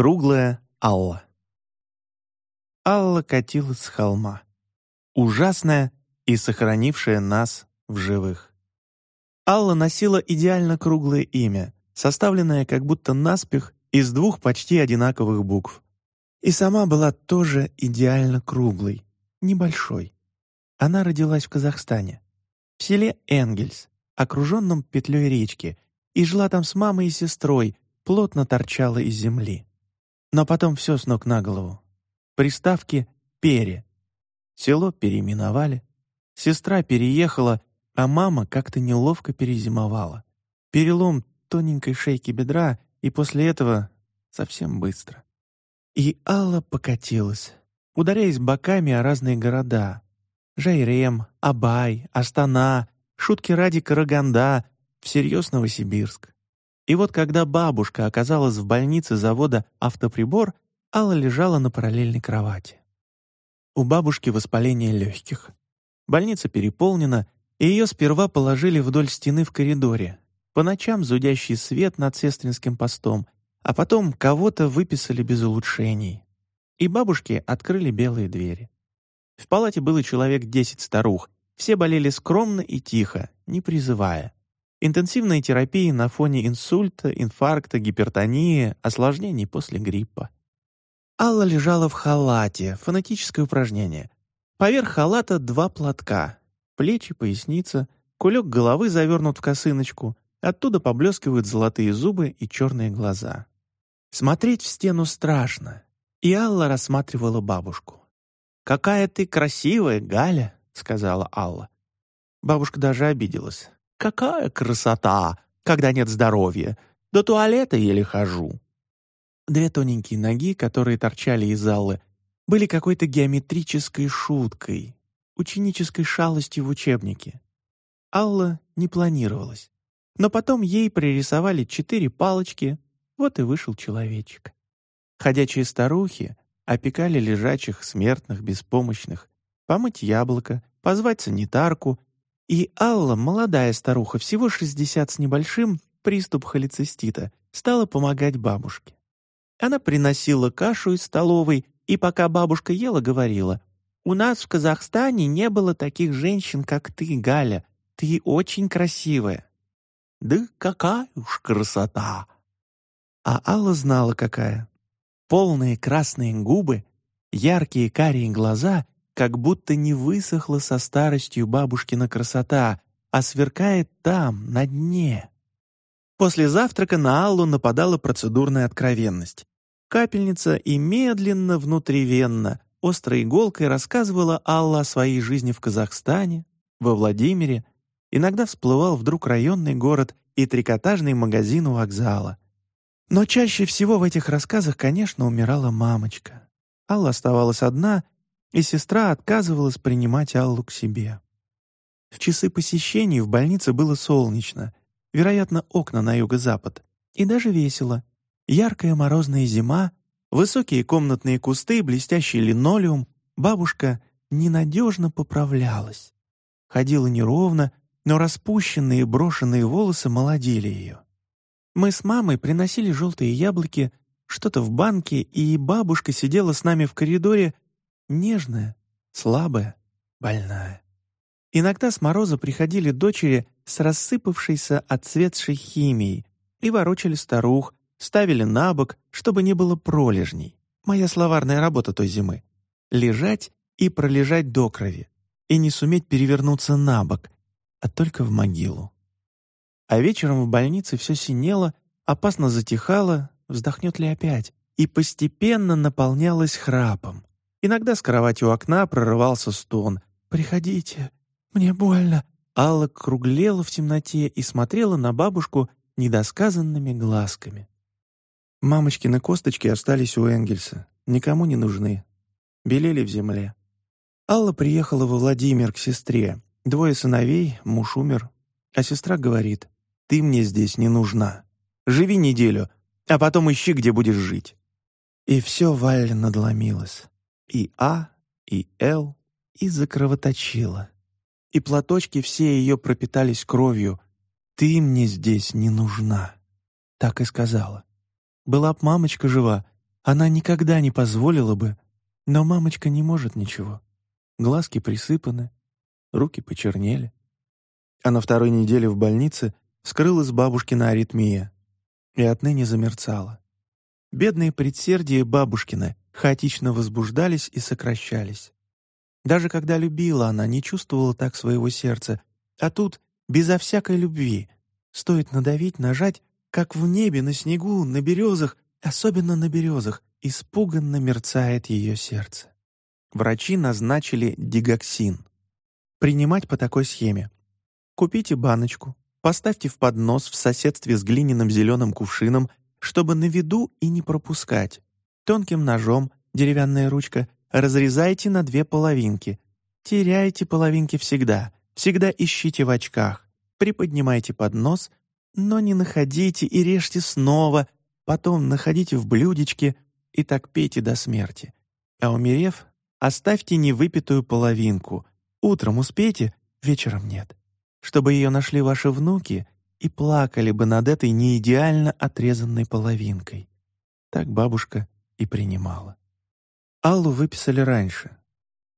Круглая Алла. Алла катилась с холма. Ужасная и сохранившая нас в живых. Алла носила идеально круглое имя, составленное как будто наспех из двух почти одинаковых букв. И сама была тоже идеально круглой, небольшой. Она родилась в Казахстане, в селе Энгельс, окруженном петлей речки, и жила там с мамой и сестрой, плотно торчала из земли. Но потом все с ног на голову. Приставки «пере». Село переименовали. Сестра переехала, а мама как-то неловко перезимовала. Перелом тоненькой шейки бедра, и после этого совсем быстро. И Алла покатилась, ударяясь боками о разные города. Жайрем, Абай, Астана, шутки ради Караганда, всерьез Новосибирск. И вот когда бабушка оказалась в больнице завода «Автоприбор», Алла лежала на параллельной кровати. У бабушки воспаление легких. Больница переполнена, и ее сперва положили вдоль стены в коридоре. По ночам зудящий свет над сестринским постом, а потом кого-то выписали без улучшений. И бабушки открыли белые двери. В палате было человек десять старух. Все болели скромно и тихо, не призывая. Интенсивная терапия на фоне инсульта, инфаркта, гипертонии, осложнений после гриппа. Алла лежала в халате, фанатическое упражнение. Поверх халата два платка. Плечи, поясница, кулек головы завернут в косыночку. Оттуда поблескивают золотые зубы и черные глаза. Смотреть в стену страшно. И Алла рассматривала бабушку. «Какая ты красивая, Галя!» — сказала Алла. Бабушка даже обиделась. «Какая красота, когда нет здоровья! До туалета еле хожу!» Две тоненькие ноги, которые торчали из залы, были какой-то геометрической шуткой, ученической шалостью в учебнике. Алла не планировалась. Но потом ей пририсовали четыре палочки, вот и вышел человечек. Ходячие старухи опекали лежачих, смертных, беспомощных, помыть яблоко, позвать санитарку, и Алла, молодая старуха, всего шестьдесят с небольшим, приступ холецистита, стала помогать бабушке. Она приносила кашу из столовой, и пока бабушка ела, говорила, «У нас в Казахстане не было таких женщин, как ты, Галя. Ты очень красивая». «Да какая уж красота!» А Алла знала, какая. Полные красные губы, яркие карие глаза, как будто не высохла со старостью бабушкина красота, а сверкает там, на дне. После завтрака на Аллу нападала процедурная откровенность. Капельница и медленно, внутривенно, острой иголкой рассказывала Алла о своей жизни в Казахстане, во Владимире. Иногда всплывал вдруг районный город и трикотажный магазин у вокзала. Но чаще всего в этих рассказах, конечно, умирала мамочка. Алла оставалась одна, и сестра отказывалась принимать Аллу к себе. В часы посещений в больнице было солнечно, вероятно, окна на юго-запад, и даже весело. Яркая морозная зима, высокие комнатные кусты, блестящий линолеум, бабушка ненадежно поправлялась. Ходила неровно, но распущенные брошенные волосы молодили ее. Мы с мамой приносили желтые яблоки, что-то в банке, и бабушка сидела с нами в коридоре, нежная, слабая, больная. Иногда с мороза приходили дочери с рассыпавшейся отцветшей химией и ворочали старух, ставили на бок, чтобы не было пролежней. Моя словарная работа той зимы. Лежать и пролежать до крови, и не суметь перевернуться на бок, а только в могилу. А вечером в больнице все синело, опасно затихало, вздохнет ли опять, и постепенно наполнялось храпом. Иногда с кровати у окна прорывался стон. «Приходите, мне больно». Алла круглела в темноте и смотрела на бабушку недосказанными глазками. Мамочкины косточки остались у Энгельса, никому не нужны. Белели в земле. Алла приехала во Владимир к сестре. Двое сыновей, муж умер. А сестра говорит, «Ты мне здесь не нужна. Живи неделю, а потом ищи, где будешь жить». И все Валя надломилось. И А, и Л, и закровоточила. И платочки все ее пропитались кровью. «Ты мне здесь не нужна», — так и сказала. Была б мамочка жива, Она никогда не позволила бы, но мамочка не может ничего. Глазки присыпаны, руки почернели. А на второй неделе в больнице скрылась бабушкина аритмия и отныне замерцала. Бедные предсердия бабушкины хаотично возбуждались и сокращались. Даже когда любила, она не чувствовала так своего сердца, а тут, безо всякой любви, стоит надавить, нажать, как в небе, на снегу, на березах, особенно на березах, испуганно мерцает ее сердце. Врачи назначили дигоксин. Принимать по такой схеме. Купите баночку, поставьте в поднос в соседстве с глиняным зеленым кувшином, чтобы на виду и не пропускать. Тонким ножом, деревянная ручка, разрезайте на две половинки. Теряйте половинки всегда, всегда ищите в очках. Приподнимайте поднос, но не находите и режьте снова, потом находите в блюдечке и так пейте до смерти. А умерев, оставьте невыпитую половинку. Утром успейте, вечером нет чтобы ее нашли ваши внуки и плакали бы над этой неидеально отрезанной половинкой. Так бабушка и принимала. Аллу выписали раньше.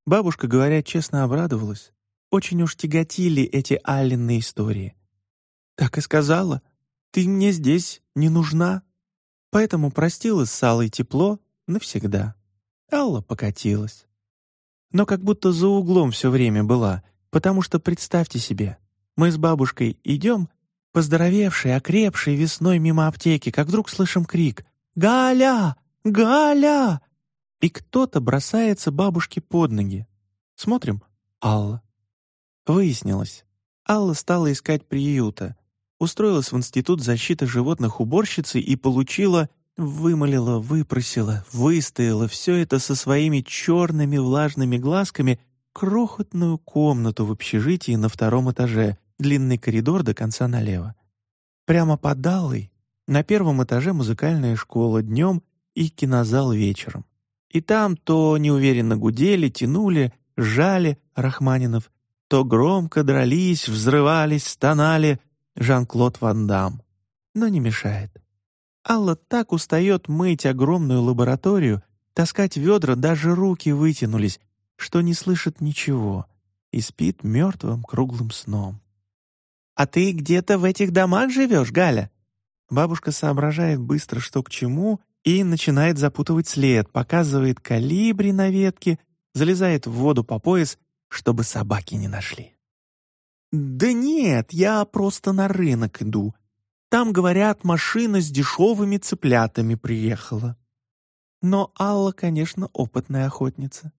Бабушка, говоря честно, обрадовалась. Очень уж тяготили эти Алленные истории. Так и сказала, ты мне здесь не нужна. Поэтому простилась с Аллой тепло навсегда. Алла покатилась. Но как будто за углом все время была, потому что представьте себе, мы с бабушкой идем, поздоровевшие, окрепшие весной мимо аптеки, как вдруг слышим крик «Галя! Галя!» И кто-то бросается бабушке под ноги. Смотрим — Алла. Выяснилось, Алла стала искать приюта, устроилась в Институт защиты животных уборщицей и получила, вымолила, выпросила, выстояла все это со своими черными влажными глазками крохотную комнату в общежитии на втором этаже, длинный коридор до конца налево. Прямо под Аллой на первом этаже музыкальная школа днем и кинозал вечером. И там то неуверенно гудели, тянули, сжали Рахманинов, то громко дрались, взрывались, стонали Жан-Клод Ван Дам. Но не мешает. Алла так устает мыть огромную лабораторию, таскать ведра, даже руки вытянулись, что не слышит ничего и спит мертвым круглым сном. «А ты где-то в этих домах живешь, Галя?» Бабушка соображает быстро, что к чему, и начинает запутывать след, показывает калибри на ветке, залезает в воду по пояс, чтобы собаки не нашли. «Да нет, я просто на рынок иду. Там, говорят, машина с дешевыми цыплятами приехала». Но Алла, конечно, опытная охотница.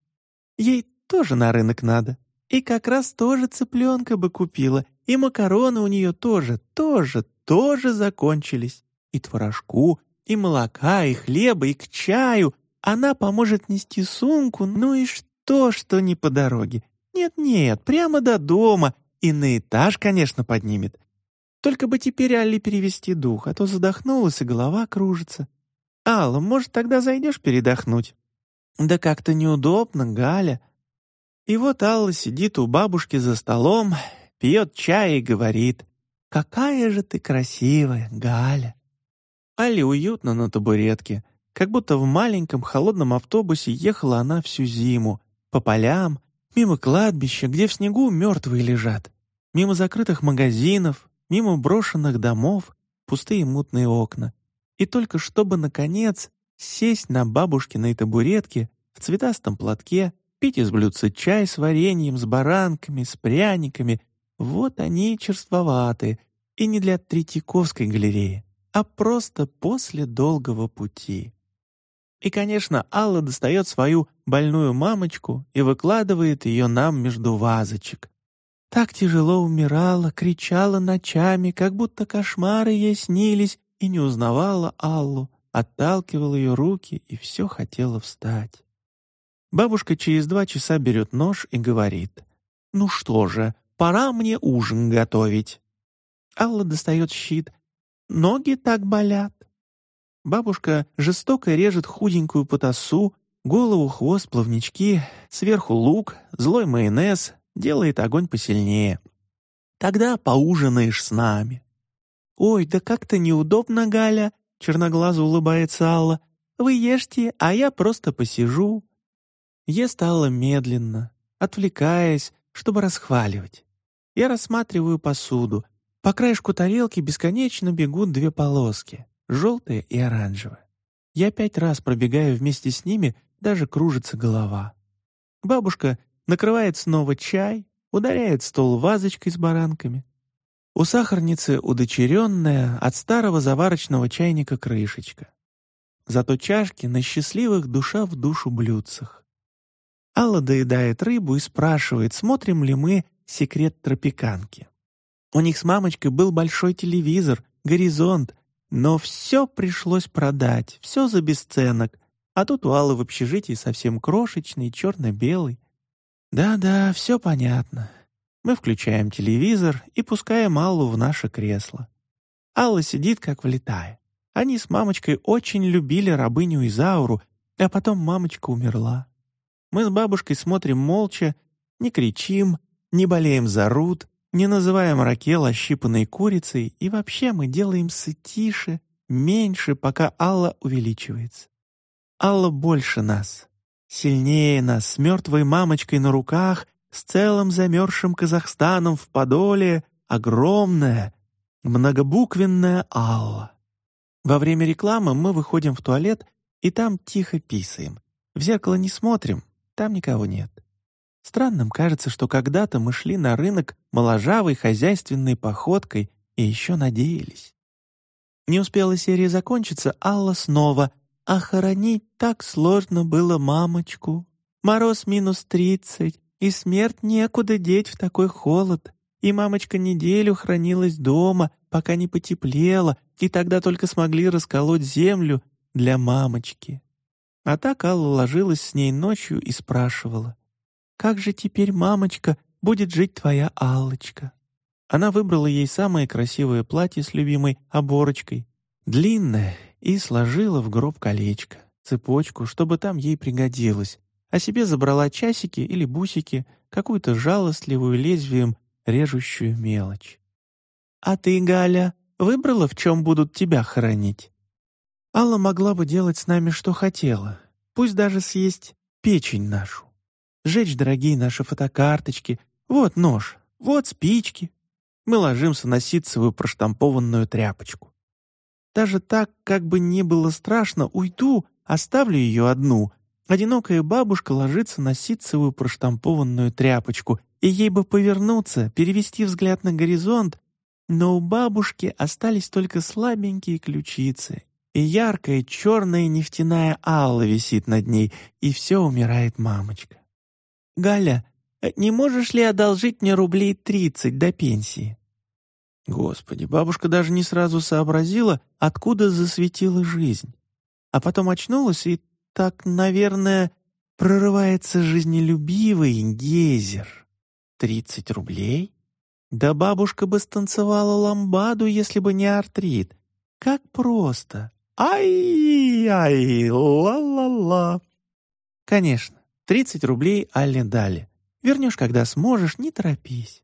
Ей тоже на рынок надо. И как раз тоже цыпленка бы купила, и макароны у нее тоже, тоже, тоже закончились. И творожку, и молока, и хлеба, и к чаю. Она поможет нести сумку, ну и что, что не по дороге. Нет-нет, прямо до дома, и на этаж, конечно, поднимет. Только бы теперь Алле перевести дух, а то задохнулась, и голова кружится. «Алла, может, тогда зайдешь передохнуть?» «Да как-то неудобно, Галя», и вот Алла сидит у бабушки за столом, пьет чай и говорит, «Какая же ты красивая, Галя!» Алле уютно на табуретке, как будто в маленьком холодном автобусе ехала она всю зиму, по полям, мимо кладбища, где в снегу мертвые лежат, мимо закрытых магазинов, мимо брошенных домов, пустые мутные окна. И только чтобы, наконец, сесть на бабушкиной табуретке в цветастом платке, пить из блюдца чай с вареньем, с баранками, с пряниками. Вот они черствоваты, и не для Третьяковской галереи, а просто после долгого пути. И, конечно, Алла достает свою больную мамочку и выкладывает ее нам между вазочек. Так тяжело умирала, кричала ночами, как будто кошмары ей снились, и не узнавала Аллу, отталкивал ее руки и все хотела встать. Бабушка через два часа берет нож и говорит, «Ну что же, пора мне ужин готовить». Алла достает щит. «Ноги так болят». Бабушка жестоко режет худенькую потасу, голову, хвост, плавнички, сверху лук, злой майонез, делает огонь посильнее. «Тогда поужинаешь с нами». «Ой, да как-то неудобно, Галя», — черноглазо улыбается Алла. Вы ешьте, а я просто посижу». Ест Алла медленно, отвлекаясь, чтобы расхваливать. Я рассматриваю посуду. По краешку тарелки бесконечно бегут две полоски — желтая и оранжевая. Я пять раз пробегаю вместе с ними, даже кружится голова. Бабушка накрывает снова чай, ударяет стол вазочкой с баранками. У сахарницы удочеренная от старого заварочного чайника крышечка. Зато чашки на счастливых душа в душу блюдцах. Алла доедает рыбу и спрашивает, смотрим ли мы «Секрет тропиканки». У них с мамочкой был большой телевизор, горизонт, но все пришлось продать, все за бесценок, а тут у Аллы в общежитии совсем крошечный, черно-белый. Да-да, все понятно. Мы включаем телевизор и пускаем Аллу в наше кресло. Алла сидит как влетая. Они с мамочкой очень любили рабыню Изауру, а потом мамочка умерла. Мы с бабушкой смотрим молча, не кричим, не болеем за Рут, не называем Ракел ощипанной курицей, и вообще мы делаемся тише, меньше, пока Алла увеличивается. Алла больше нас, сильнее нас, с мертвой мамочкой на руках, с целым замерзшим Казахстаном в Подоле, огромная, многобуквенная Алла. Во время рекламы мы выходим в туалет и там тихо писаем. В зеркало не смотрим, там никого нет. Странным кажется, что когда-то мы шли на рынок моложавой хозяйственной походкой и еще надеялись. Не успела серия закончиться, Алла снова «А хоронить так сложно было мамочку. Мороз минус тридцать, и смерть некуда деть в такой холод. И мамочка неделю хранилась дома, пока не потеплело, и тогда только смогли расколоть землю для мамочки». А так Алла ложилась с ней ночью и спрашивала. Как же теперь, мамочка, будет жить твоя Аллочка?» Она выбрала ей самое красивое платье с любимой оборочкой, длинное, и сложила в гроб колечко, цепочку, чтобы там ей пригодилось, а себе забрала часики или бусики, какую-то жалостливую лезвием режущую мелочь. «А ты, Галя, выбрала, в чем будут тебя хоронить?» Алла могла бы делать с нами, что хотела, пусть даже съесть печень нашу сжечь дорогие наши фотокарточки. Вот нож, вот спички. Мы ложимся на ситцевую проштампованную тряпочку. Даже так, как бы не было страшно, уйду, оставлю ее одну. Одинокая бабушка ложится на ситцевую проштампованную тряпочку, и ей бы повернуться, перевести взгляд на горизонт, но у бабушки остались только слабенькие ключицы, и яркая черная нефтяная алла висит над ней, и все умирает мамочка. «Галя, э, не можешь ли одолжить мне рублей тридцать до пенсии?» Господи, бабушка даже не сразу сообразила, откуда засветила жизнь. А потом очнулась и так, наверное, прорывается жизнелюбивый гейзер. Тридцать рублей? Да бабушка бы станцевала ламбаду, если бы не артрит. Как просто. Ай-ай, ла-ла-ла. Конечно, Тридцать рублей Алле дали. Вернешь, когда сможешь, не торопись.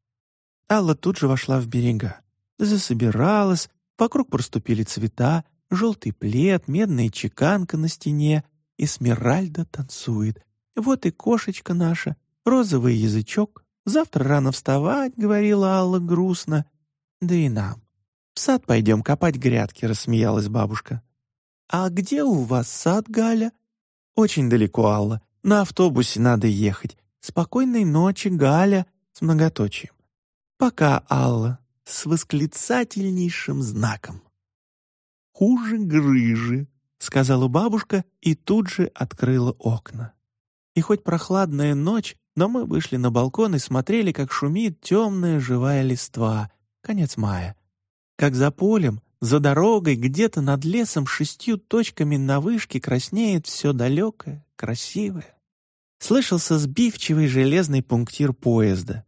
Алла тут же вошла в берега. Засобиралась, вокруг проступили цвета, желтый плед, медная чеканка на стене, и Смиральда танцует. Вот и кошечка наша, розовый язычок. Завтра рано вставать, — говорила Алла грустно. Да и нам. В сад пойдем копать грядки, — рассмеялась бабушка. «А где у вас сад, Галя?» «Очень далеко, Алла. На автобусе надо ехать. Спокойной ночи, Галя, с многоточием. Пока, Алла, с восклицательнейшим знаком. «Хуже грыжи», — сказала бабушка и тут же открыла окна. И хоть прохладная ночь, но мы вышли на балкон и смотрели, как шумит темная живая листва, конец мая. Как за полем, за дорогой, где-то над лесом шестью точками на вышке краснеет все далекое, красивое. Слышался сбивчивый железный пунктир поезда.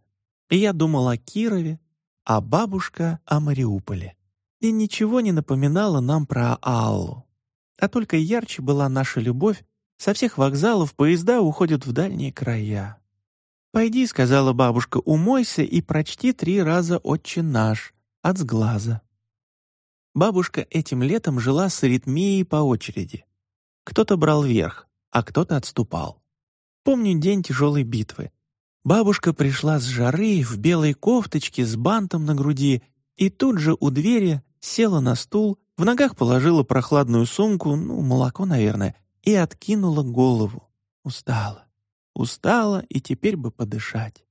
И я думал о Кирове, а бабушка о Мариуполе. И ничего не напоминало нам про Аллу. А только ярче была наша любовь. Со всех вокзалов поезда уходят в дальние края. «Пойди», — сказала бабушка, — «умойся и прочти три раза «Отче наш» от сглаза». Бабушка этим летом жила с аритмией по очереди. Кто-то брал верх, а кто-то отступал. Помню день тяжелой битвы. Бабушка пришла с жары в белой кофточке с бантом на груди и тут же у двери села на стул, в ногах положила прохладную сумку, ну, молоко, наверное, и откинула голову. Устала. Устала, и теперь бы подышать.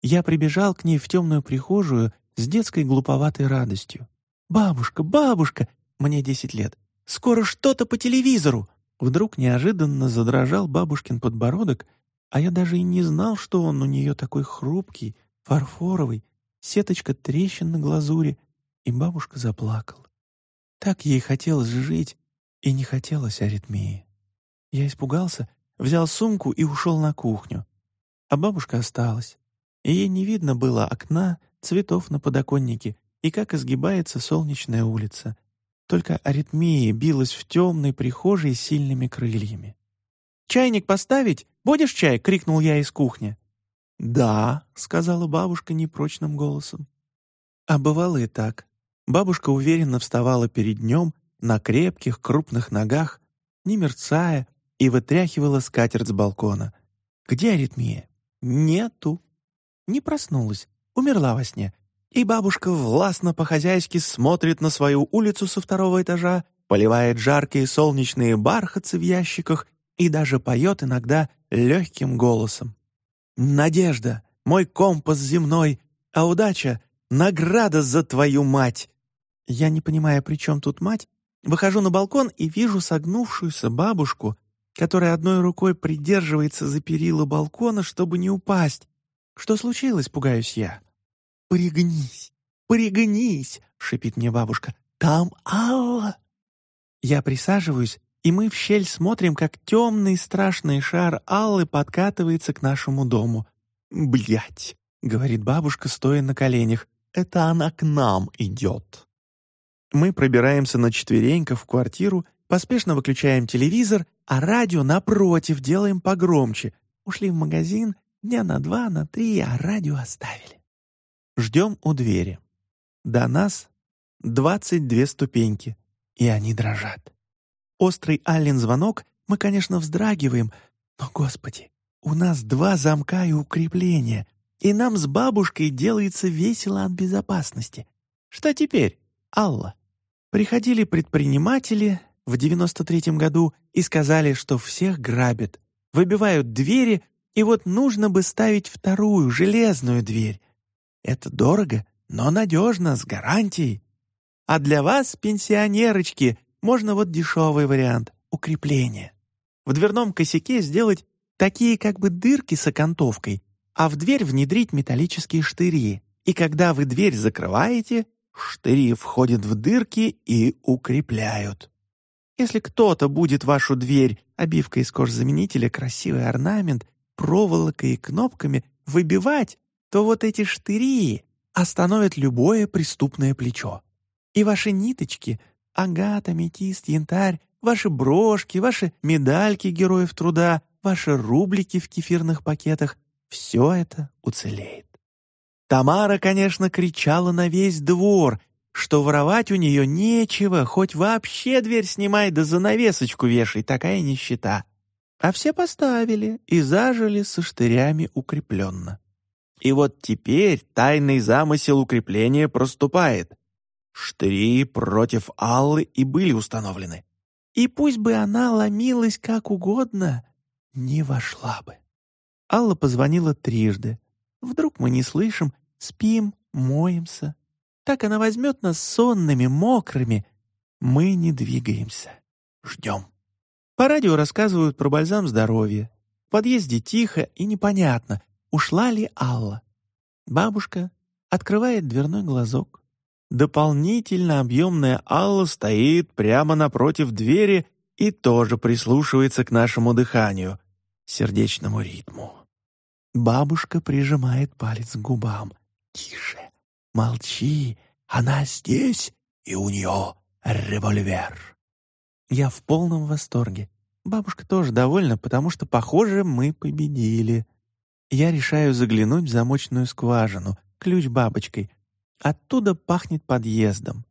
Я прибежал к ней в темную прихожую с детской глуповатой радостью. «Бабушка, бабушка!» Мне десять лет. «Скоро что-то по телевизору!» Вдруг неожиданно задрожал бабушкин подбородок, а я даже и не знал, что он у нее такой хрупкий, фарфоровый, сеточка трещин на глазури, и бабушка заплакала. Так ей хотелось жить, и не хотелось аритмии. Я испугался, взял сумку и ушел на кухню. А бабушка осталась, и ей не видно было окна, цветов на подоконнике и как изгибается солнечная улица. Только аритмия билась в темной прихожей сильными крыльями. «Чайник поставить? Будешь чай?» — крикнул я из кухни. «Да», — сказала бабушка непрочным голосом. А бывало и так. Бабушка уверенно вставала перед днем на крепких, крупных ногах, не мерцая, и вытряхивала скатерть с балкона. «Где аритмия?» «Нету». Не проснулась, умерла во сне. И бабушка властно по-хозяйски смотрит на свою улицу со второго этажа, поливает жаркие солнечные бархатцы в ящиках и даже поет иногда легким голосом. «Надежда, мой компас земной, а удача — награда за твою мать!» Я не понимаю, при чем тут мать, выхожу на балкон и вижу согнувшуюся бабушку, которая одной рукой придерживается за перила балкона, чтобы не упасть. Что случилось, пугаюсь я? «Пригнись, пригнись!» — шипит мне бабушка. «Там Алла!» Я присаживаюсь, и мы в щель смотрим, как темный страшный шар Аллы подкатывается к нашему дому. «Блядь!» — говорит бабушка, стоя на коленях. «Это она к нам идет!» Мы пробираемся на четвереньках в квартиру, поспешно выключаем телевизор, а радио напротив делаем погромче. Ушли в магазин дня на два, на три, а радио оставили. Ждем у двери. До нас двадцать две ступеньки, и они дрожат. Острый Аллен звонок, мы, конечно, вздрагиваем, но, господи, у нас два замка и укрепления, и нам с бабушкой делается весело от безопасности. Что теперь, Алла? Приходили предприниматели в 93-м году и сказали, что всех грабят, выбивают двери, и вот нужно бы ставить вторую, железную дверь. Это дорого, но надежно, с гарантией. А для вас, пенсионерочки, можно вот дешевый вариант — укрепление. В дверном косяке сделать такие как бы дырки с окантовкой, а в дверь внедрить металлические штыри. И когда вы дверь закрываете, Штыри входят в дырки и укрепляют. Если кто-то будет вашу дверь обивкой из кожзаменителя, красивый орнамент, проволокой и кнопками выбивать, то вот эти штыри остановят любое преступное плечо. И ваши ниточки — агат, аметист, янтарь, ваши брошки, ваши медальки героев труда, ваши рублики в кефирных пакетах — все это уцелеет. Тамара, конечно, кричала на весь двор, что воровать у нее нечего, хоть вообще дверь снимай да занавесочку вешай, такая нищета. А все поставили и зажили со штырями укрепленно. И вот теперь тайный замысел укрепления проступает. Штыри против Аллы и были установлены. И пусть бы она ломилась как угодно, не вошла бы. Алла позвонила трижды. Вдруг мы не слышим, Спим, моемся. Так она возьмет нас сонными, мокрыми. Мы не двигаемся. Ждем. По радио рассказывают про бальзам здоровья. В подъезде тихо и непонятно, ушла ли Алла. Бабушка открывает дверной глазок. Дополнительно объемная Алла стоит прямо напротив двери и тоже прислушивается к нашему дыханию, сердечному ритму. Бабушка прижимает палец к губам. «Тише, молчи, она здесь, и у нее револьвер». Я в полном восторге. Бабушка тоже довольна, потому что, похоже, мы победили. Я решаю заглянуть в замочную скважину, ключ бабочкой. Оттуда пахнет подъездом.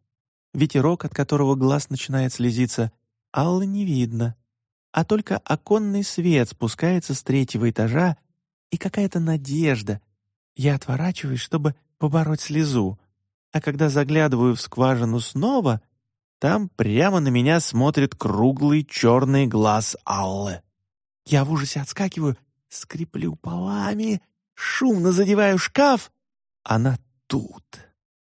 Ветерок, от которого глаз начинает слезиться, Аллы не видно. а только оконный свет спускается с третьего этажа и какая-то надежда. Я отворачиваюсь, чтобы побороть слезу, а когда заглядываю в скважину снова, там прямо на меня смотрит круглый черный глаз Аллы. Я в ужасе отскакиваю, скреплю полами, шумно задеваю шкаф. Она тут,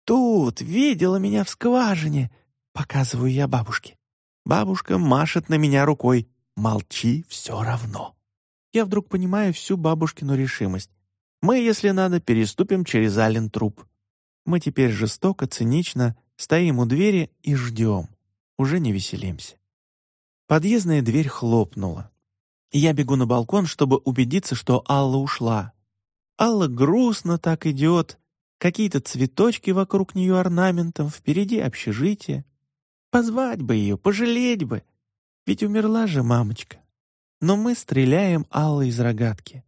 тут, видела меня в скважине. Показываю я бабушке. Бабушка машет на меня рукой. Молчи все равно. Я вдруг понимаю всю бабушкину решимость. Мы, если надо, переступим через Ален труп. Мы теперь жестоко, цинично стоим у двери и ждем. Уже не веселимся. Подъездная дверь хлопнула. Я бегу на балкон, чтобы убедиться, что Алла ушла. Алла грустно так идет. Какие-то цветочки вокруг нее орнаментом, впереди общежитие. Позвать бы ее, пожалеть бы. Ведь умерла же мамочка. Но мы стреляем Алла из рогатки.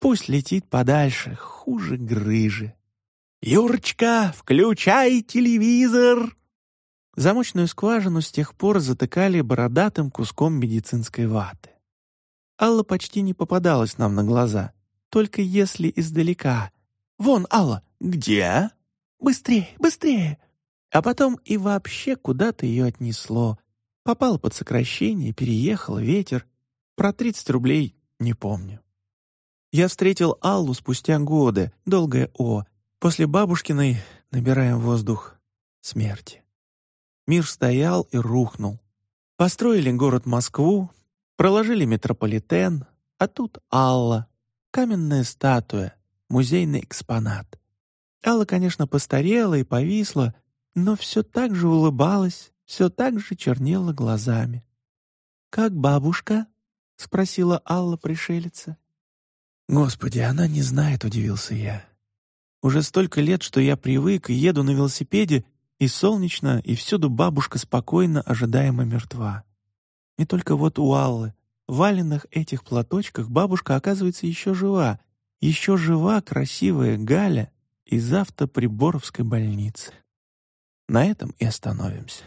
Пусть летит подальше, хуже грыжи. «Юрочка, включай телевизор!» Замочную скважину с тех пор затыкали бородатым куском медицинской ваты. Алла почти не попадалась нам на глаза, только если издалека. «Вон, Алла!» «Где?» «Быстрее, быстрее!» А потом и вообще куда-то ее отнесло. Попал под сокращение, переехал ветер. Про 30 рублей не помню. Я встретил Аллу спустя годы, долгое «О», после бабушкиной набираем воздух смерти. Мир стоял и рухнул. Построили город Москву, проложили метрополитен, а тут Алла, каменная статуя, музейный экспонат. Алла, конечно, постарела и повисла, но все так же улыбалась, все так же чернела глазами. «Как бабушка?» — спросила Алла пришелица. «Господи, она не знает», — удивился я. «Уже столько лет, что я привык и еду на велосипеде, и солнечно, и всюду бабушка спокойно, ожидаемо мертва. И только вот у Аллы, в валенных этих платочках, бабушка, оказывается, еще жива, еще жива красивая Галя из автоприборовской больницы». На этом и остановимся.